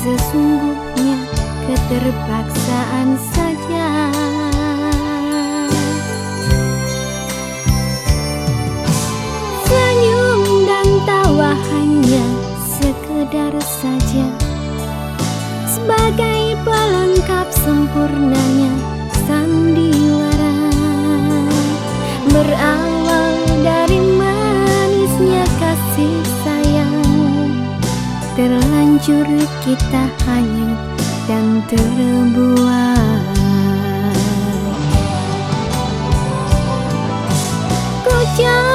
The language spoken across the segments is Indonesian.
Sesungguhnya keterpaksaan saja. Senyum dan tawa hanya sekedar saja. Sebagai pelengkap sempurnanya Terlanjur kita hanyut dan terbuai. Ku tiada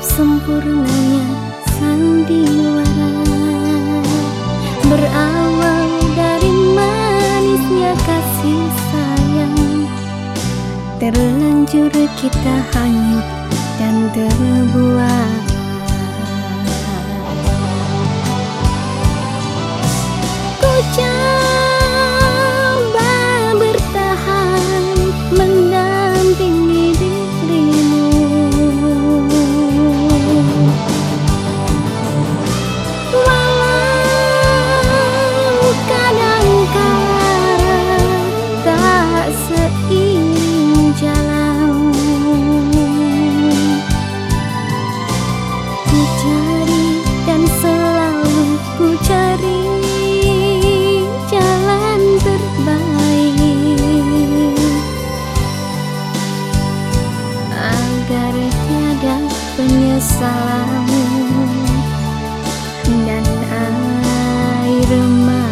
sempurnanya sandiwara. Berawal dari manisnya kasih sayang terlanjur kita hanyut dan terbuat penyesalan dan air mata